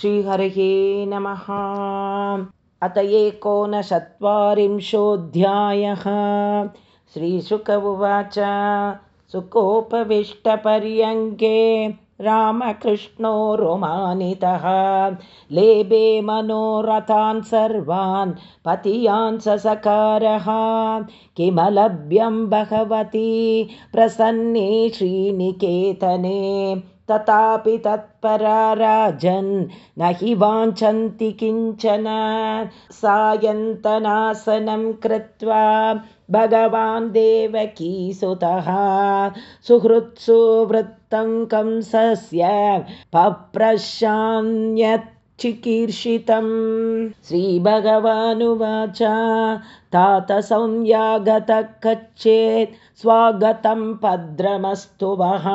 श्रीहरिः नमः। अत एकोनचत्वारिंशोऽध्यायः। श्रीशुक उवाच। सुकोपविष्टपर्यङ्के रामकृष्णो रोमानितः। लेबे मनोरथान् सर्वान् पतीयान् ससकारः। किमलभ्यं भगवती प्रसन्ने श्रीनिकेतने तथापि तत्परा राजन् न हि वाञ्छन्ति किञ्चन सायन्तनासनं कृत्वा भगवान् देवकीसुतः सुहृत्सु वृत्तं कंसस्य पप्रशान्यत् चिकीर्षितं श्रीभगवानुवाच तात संयागतः कच्चेत् स्वागतं भद्रमस्तु वः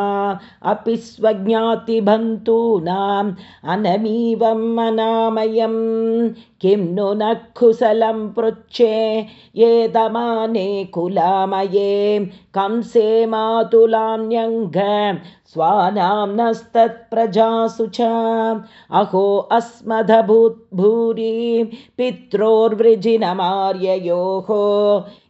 अपि स्वज्ञातिबन्धूनाम् अनमीवम् अनामयं किं नु न कुशलं पृच्छे ये दमाने कुलामये कंसे मातुलान्यङ्ग स्वानाम्नस्तत्प्रजासु च। अहो अस्मदभूत् भूरि पित्रोर्वृजिनमार्ययोः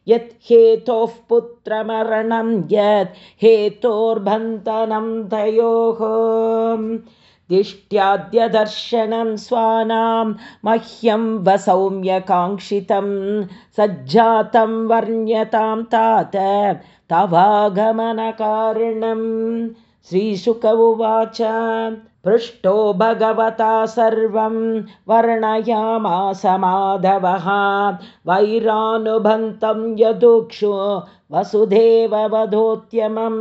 यत् हेतोः पुत्रमरणं यत् हेतोर्बन्धनं तयोः। दिष्ट्याद्यदर्शनं स्वानां मह्यं वसौम्यकाङ्क्षितं सज्जातं वर्ण्यतां तात तवागमनकारणं। श्रीशुक उवाच पृष्टो भगवता सर्वं वर्णयामास माधवः वैरानुबन्तं यदुक्षु वसुधेववधोद्यमं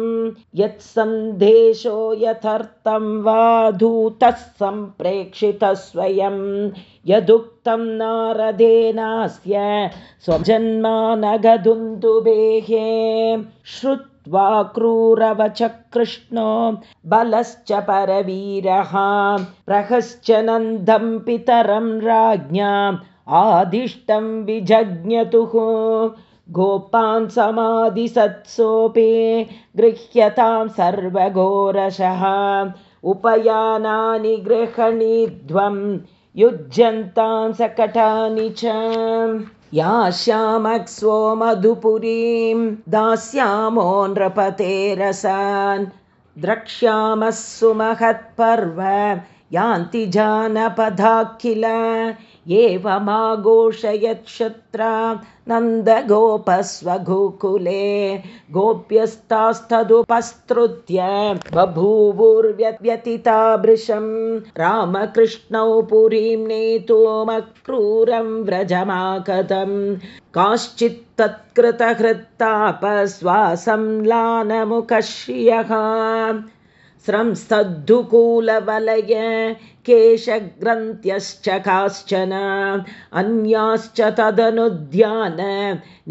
यत्सन्देशो यथर्थं वा धूतः सम्प्रेक्षितः स्वयं। यदुक्तं नारदेनास्य स्वजन्मानगदुन्दुबेहे श्रुत् वा क्रूरवच कृष्णो बलश्च परवीरः प्रहश्च नन्दं पितरं राज्ञाम् आदिष्टं विजज्ञतुः। गोपान् समाधिसत्सोऽपि गृह्यतां सर्वघोरशः उपयानानि गृहणीध्वं युज्यन्तां सकटानि च। यास्यामक्स्वो मधुपुरीं दास्यामो नृपतेरसान् द्रक्ष्यामः सुमहत्पर्व यान्ति जानपदाखिल एवमाघोषयच्छत्रा नन्दगोपस्वगोकुले। गोप्यस्तास्तदुपस्तृत्य बभूवुर्व्यतिता भृशं रामकृष्णौ पुरीं नेतुमक्रूरं व्रजमाकतं काश्चित्तत्कृतहृत्तापस्वासंलानमुखश्रियः स्रंस्तद्धुकूलवलय केशग्रन्थ्यश्च काश्चन अन्याश्च तदनुद्यान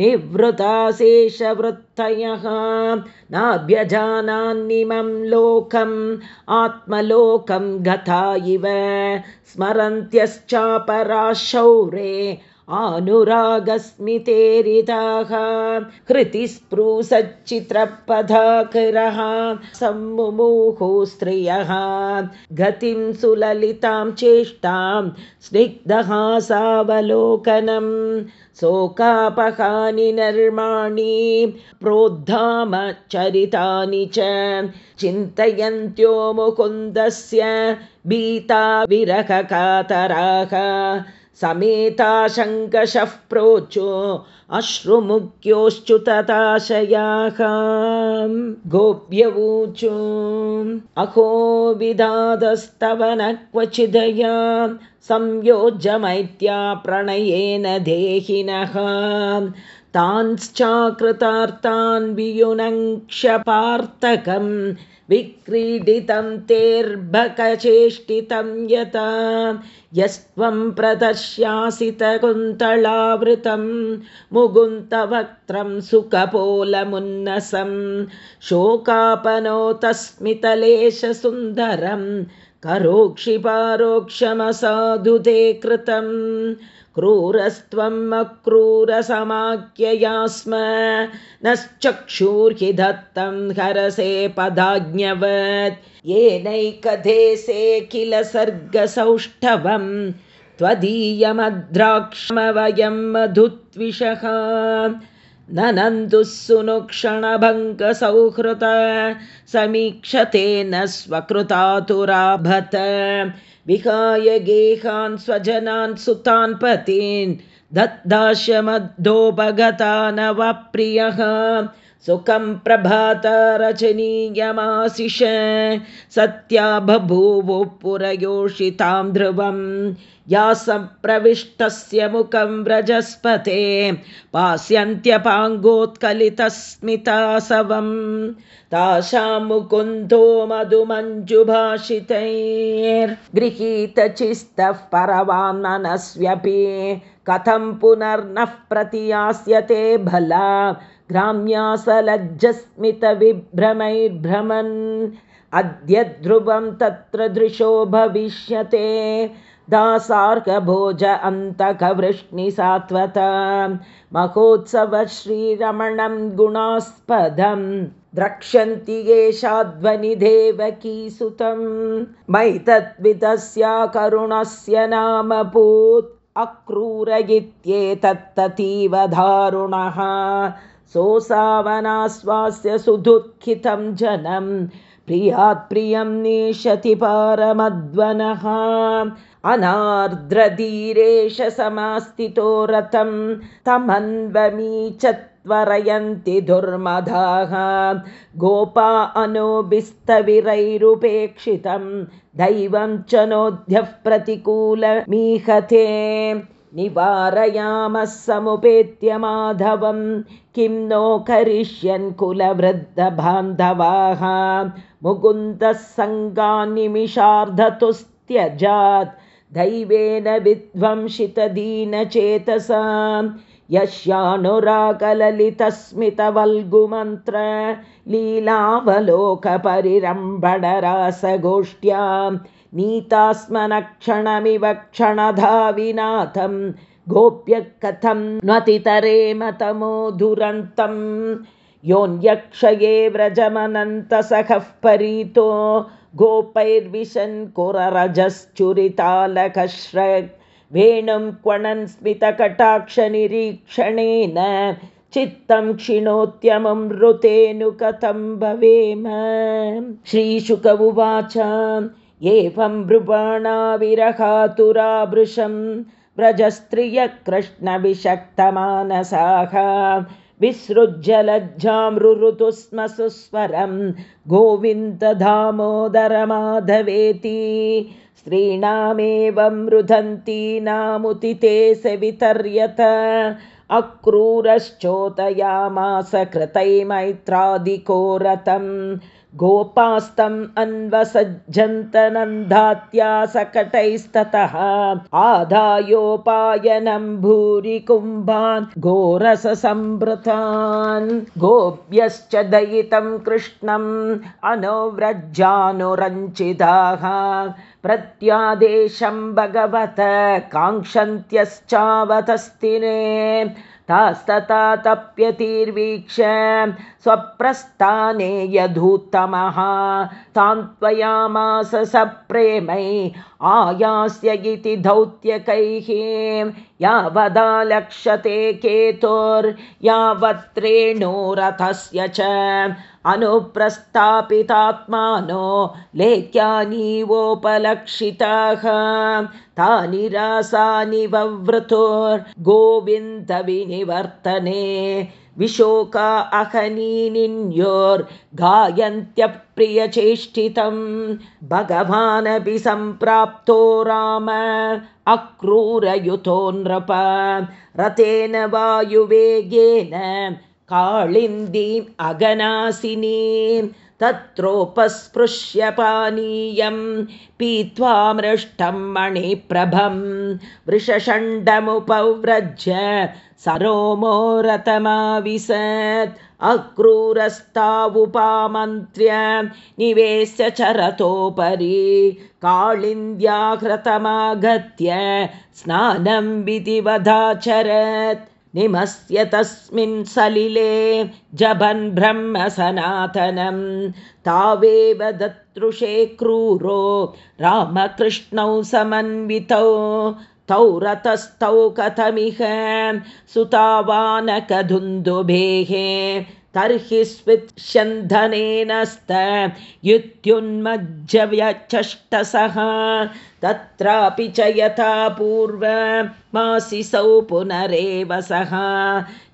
निवृताशेषवृत्तयः नाभ्यजानान्निमं लोकम् आत्मलोकं गता इव स्मरन्त्यश्चापराशौरे अनुरागस्मितेरिताः हृतिस्पृशच्चित्रपथाकरः सम्मुमुहुः स्त्रियः गतिं सुललितां चेष्टां स्निग्धः सावलोकनं शोकापहानि निर्माणि प्रोद्धामचरितानि च चिन्तयन्त्यो मुकुन्दस्य भीता विरहकातराः समेताशङ्कशः प्रोचो अश्रुमुख्योश्च्युतताशयाः। गोप्यवूचो अहो विदादस्तव न क्वचिदया संयोज्यमैत्या प्रणयेन देहिनः तांश्चाकृतार्तान् वियुनङ्क्षपार्तकम् विक्रीडितं तेर्भकचेष्टितं यथा यस्त्वं प्रदर्श्यासितकुन्तलावृतं मुगुन्तवक्त्रं सुखपोलमुन्नसं शोकापनोतस्मितलेशसुन्दरं करोक्षिपारोक्षमसाधु ते कृतं। क्रूरस्त्वम् अक्रूरसमाख्यया स्म नश्चक्षुर्हि दत्तं हरसे पदाज्ञवत्। येनैकदेशे किल सर्गसौष्ठवम् त्वदीयमद्राक्ष्मवयं मधुत्विषः न नन्दुः सुनुक्षणभङ्गसौहृद समीक्षते न स्वकृतातुराभत। विहाय गेहान् स्वजनान् सुतान् पतीन् दद्दाशमद्धोपगता नवप्रियः सुखं प्रभातरचनीयमाशिष सत्या बभूवो पुरयोषितां ध्रुवं या सम्प्रविष्टस्य मुखं व्रजस्पते पास्यन्त्यपाङ्गोत्कलितस्मितासवं तासां मुकुन्दो मधुमञ्जुभाषितैर्गृहीतचिस्तः परवान् मनस्व्यपि कथं पुनर्नः प्रतियास्यते भला ग्राम्यासलज्जस्मितविभ्रमैर्भ्रमन् अद्य ध्रुवं तत्र दृशो भविष्यते। दासार्कभोज अन्तकवृष्णिसात्वत। महोत्सव श्रीरमणं गुणास्पदं। द्रक्ष्यन्ति एषाध्वनिदेवकीसुतं मयि तद्विधस्य करुणस्य नामपूत् अक्रूरयित्येतत्ततीव दारुणः सोऽसावनाश्वास्य सुदुःखितं जनं प्रियात् प्रियं नेशति पारमध्वनः। अनार्द्रधीरेश समास्थितो रथं। तमन्वमीचत्वरयन्ति दुर्मदाः। गोपा अनोभिस्तविरैरुपेक्षितं। दैवं च नोद्यः प्रतिकूलमीहते निवारयामः समुपेत्य माधवं किं नो करिष्यन् कुलवृद्धबान्धवाः। मुकुन्दः सङ्गान्निमिषार्धतुस्त्यजात् दैवेन विध्वंसितदीनचेतसा। यस्यानुरागललितस्मितवल्गुमन्त्र। लीलावलोकपरिरम्भणरासगोष्ठ्यां नीतास्मनक्षणमिव क्षणधाविनाथं गोप्य कथं नतितरेम तमो दुरन्तं योऽन्यक्षये व्रजमनन्तसखः परीतो गोपैर्विशन् कुररजश्चुरितालकश्र वेणुं क्वणन् स्मितकटाक्षनिरीक्षणेन चित्तं क्षिणोत्यमुं ऋतेनु कथं भवेम। श्रीशुक उवाच एवं ब्रुवाणाविरहातुराभृशं व्रजस्त्रियकृष्णविषक्तमानसाः विसृज्य लज्जामृतु स्म सुस्वरं गोविन्दधामोदरमाधवेति स्त्रीणामेवं रुदन्तीनामुतिते स वितर्यत अक्रूरश्चोदयामास कृतै मैत्रादिको रथम् गोपास्तम् अन्वसज्जन्तनन्दात्या सकटैस्ततः आदायोपायनं भूरि कुम्भान् घोरसम्भृतान् गोप्यश्च दयितं कृष्णम् अनुव्रजानुरञ्चिताः प्रत्यादेशं भगवत काङ्क्षन्त्यश्चावतस्तिने तास्तथा तप्यतिर्वीक्ष स्वप्रस्थाने यधूत्तमः। तान्त्वयामास सप्रेमै आयास्य इति दौत्यकैः यावदा लक्ष्यते केतुर्यावत्रेणो रथस्य च अनुप्रस्थापितात्मानो लेख्यानीवोपलक्षिताः। तानि रासानि ववृतोर्गोविन्दविनिवर्तने विशोका अहनीनिन्योर्गायन्त्यप्रियचेष्टितं भगवानपि सम्प्राप्तो राम अक्रूरयुतो नृप रथेन वायुवेगेन काळिन्दीम् अगनासिनीं तत्रोपस्पृश्य पानीयं पीत्वा मृष्टं मणिप्रभं वृषषण्डमुपव्रज्य सरोमो रथमाविशत् अक्रूरस्तावुपामन्त्र्य निवेश्य चरतोपरि काळिन्द्याहृतमागत्य स्नानं विधिवधाचरत् निमस्य तस्मिन् सलिले जभन् ब्रह्म सनातनं तावेव दतृषे क्रूरो रामकृष्णौ समन्वितौ। तौ रतस्तौ कथमिह सुतावानकधुन्दुभेः तर्हि स्विष्यन्धनेनस्त युत्युन्मज्जव्यचष्टसः। तत्रापि च यथा पूर्वमासिसौ पुनरेव सः।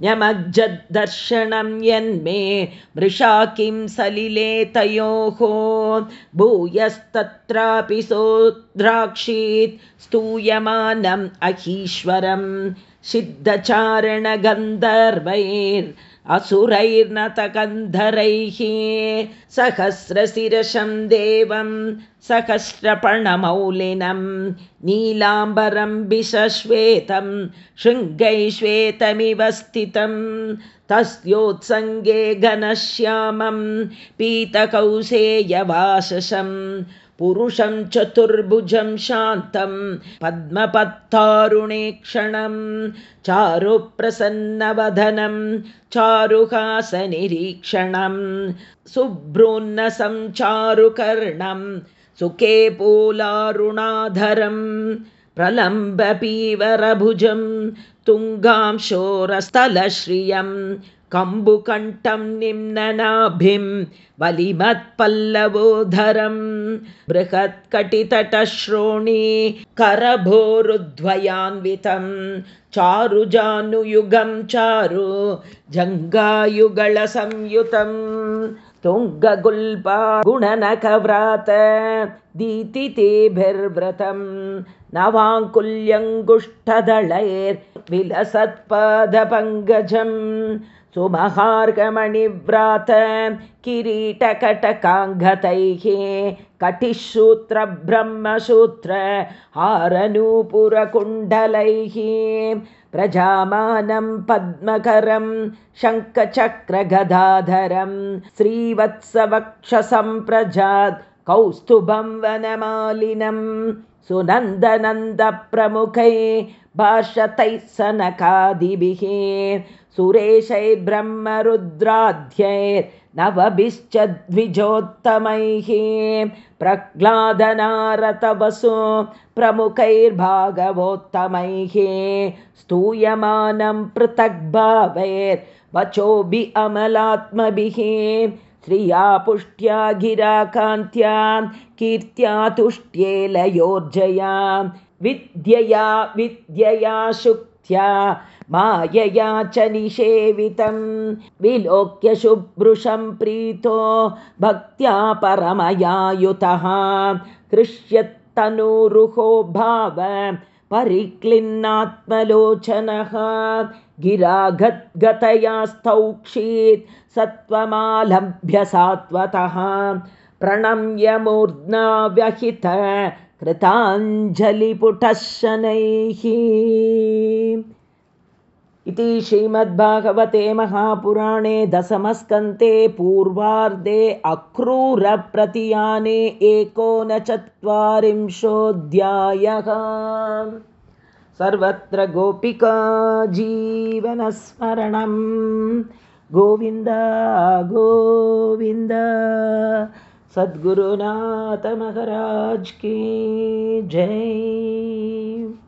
न्यमज्जद्दर्शनं यन्मे मृषा किं सलिले तयोः। भूयस्तत्रापि सोद्राक्षीत् स्तूयमानम् अहीश्वरं सिद्धचारणगन्धर्वैर् असुरैर्नतकन्धरैः सहस्रशिरशं देवं सहस्रपणमौलिनं नीलाम्बरं विषश्वेतं शृङ्गैश्वेतमिव स्थितं तस्योत्सङ्गे घनश्यामं पीतकौसेयवाससं पुरुषं चतुर्भुजं शान्तं पद्मपत्तारुणेक्षणं चारुप्रसन्नवदनं चारुहासनिरीक्षणं सुभ्रून्नसं चारुकर्णं सुखे पोलारुणाधरं प्रलम्बपीवरभुजं तुङ्गां शोरस्थलश्रियं कम्बुकण्ठं निम्ननाभिं बलिमत्पल्लवोधरं बृहत्कटितटश्रोणी करभोरुद्वयान्वितं चारुजानुयुगं चारु जङ्गायुगलसंयुतम् तुङ्गगुल्पा गुणनखव्रात दीतितेभिर्व्रतं नवाङ्कुल्यङ्गुष्ठदलैर्विलसत्पादपङ्कजं सुमहार्गमणिव्रात किरीटकटकाङ्गतैः कटिश्रूत्रब्रह्मसूत्र हारनूपुरकुण्डलैः प्रजामानं पद्मकरं शङ्खचक्रगदाधरं श्रीवत्सवक्षसम्प्रजात् कौस्तुभं वनमालिनं सुनन्दनन्दप्रमुखै भाषतैः सनकादिभिः सुरेशैर्ब्रह्मरुद्राध्यैर्नवभिश्च द्विजोत्तमैः प्रह्लादनारतवसु प्रमुखैर्भागवोत्तमैः स्तूयमानं पृथग्भावैर्वचोभि अमलात्मभिः श्रिया पुष्ट्या गिराकान्त्या कीर्त्या तुष्ट्येलयोर्जया विद्यया विद्यया शुक्त्या मायया च निषेवितं विलोक्य शुभ्रुशं प्रीतो भक्त्या परमयायुतः। कृष्यत्तनुरुहो भाव परिक्लिन्नात्मलोचनः। स्तौक्षीत् सत्त्वमालभ्य सात्वतः प्रणम्य व्यहित कृताञ्जलिपुटः शनैः इति श्रीमद्भागवते महापुराणे दशमस्कन्ते पूर्वार्धे अक्रूरप्रतियाने एकोनचत्वारिंशोऽध्यायः। सर्वत्र गोपिका जीवनस्मरणं गोविन्द गोविन्द सद्गुरुनाथमहराज की जय